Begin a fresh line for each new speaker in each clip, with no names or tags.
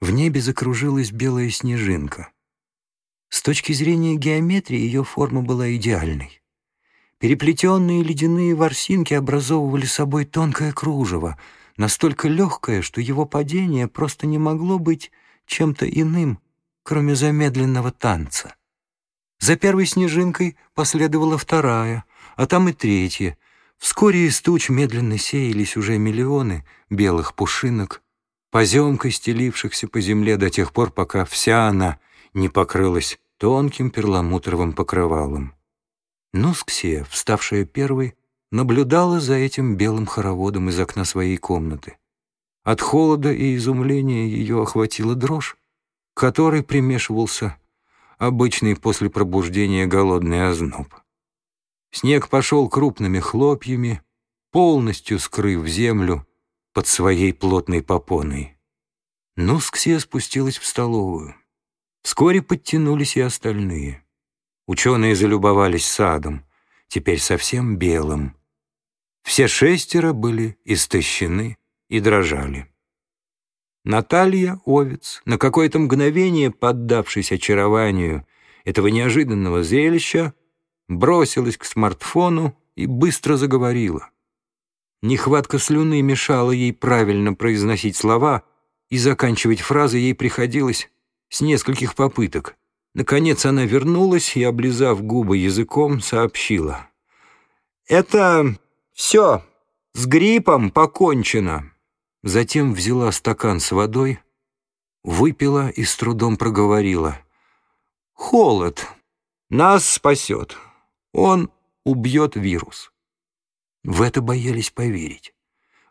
В небе закружилась белая снежинка. С точки зрения геометрии ее форма была идеальной. Переплетенные ледяные ворсинки образовывали собой тонкое кружево, настолько легкое, что его падение просто не могло быть чем-то иным, кроме замедленного танца. За первой снежинкой последовала вторая, а там и третья. Вскоре из туч медленно сеялись уже миллионы белых пушинок, поземкой стелившихся по земле до тех пор, пока вся она не покрылась тонким перламутровым покрывалом. Нусксия, вставшая первой, наблюдала за этим белым хороводом из окна своей комнаты. От холода и изумления ее охватила дрожь, которой примешивался обычный после пробуждения голодный озноб. Снег пошел крупными хлопьями, полностью скрыв землю под своей плотной попоной. Нусксия спустилась в столовую. Вскоре подтянулись и остальные. Ученые залюбовались садом, теперь совсем белым. Все шестеро были истощены и дрожали. Наталья Овец, на какое-то мгновение поддавшись очарованию этого неожиданного зрелища, бросилась к смартфону и быстро заговорила. Нехватка слюны мешала ей правильно произносить слова, и заканчивать фразы ей приходилось с нескольких попыток. Наконец она вернулась и, облизав губы языком, сообщила. «Это все, с гриппом покончено». Затем взяла стакан с водой, выпила и с трудом проговорила. «Холод нас спасет. Он убьет вирус». В это боялись поверить.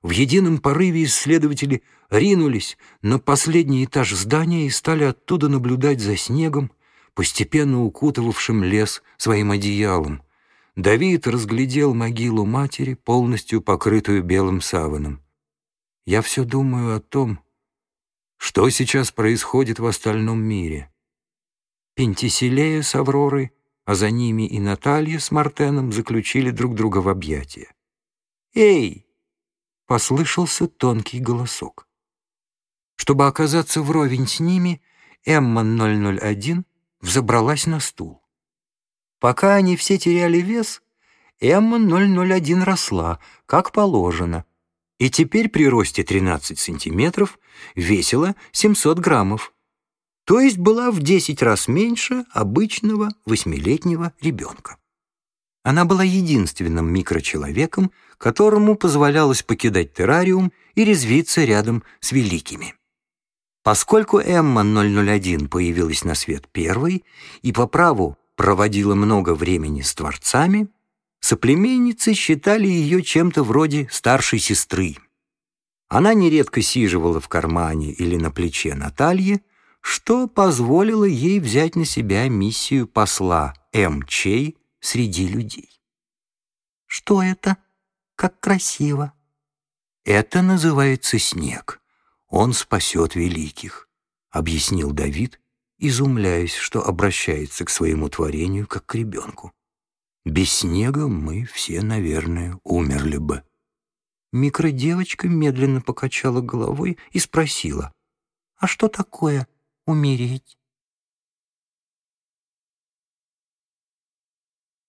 В едином порыве исследователи ринулись на последний этаж здания и стали оттуда наблюдать за снегом, постепенно укутывавшим лес своим одеялом. Давид разглядел могилу матери, полностью покрытую белым саваном. Я все думаю о том, что сейчас происходит в остальном мире. Пентиселея с Авророй, а за ними и Наталья с Мартеном заключили друг друга в объятия. «Эй!» — послышался тонкий голосок. Чтобы оказаться вровень с ними, Эмма-001 взобралась на стул. Пока они все теряли вес, Эмма-001 росла, как положено, и теперь при росте 13 сантиметров весила 700 граммов, то есть была в 10 раз меньше обычного восьмилетнего ребенка. Она была единственным микрочеловеком, которому позволялось покидать террариум и резвиться рядом с великими. Поскольку Эмма-001 появилась на свет первой и по праву проводила много времени с творцами, Соплеменницы считали ее чем-то вроде старшей сестры. Она нередко сиживала в кармане или на плече Натальи, что позволило ей взять на себя миссию посла М. Чей среди людей. «Что это? Как красиво!» «Это называется снег. Он спасет великих», — объяснил Давид, изумляясь, что обращается к своему творению как к ребенку. Без снега мы все, наверное, умерли бы. Микродевочка медленно покачала головой и спросила, «А что такое умереть?»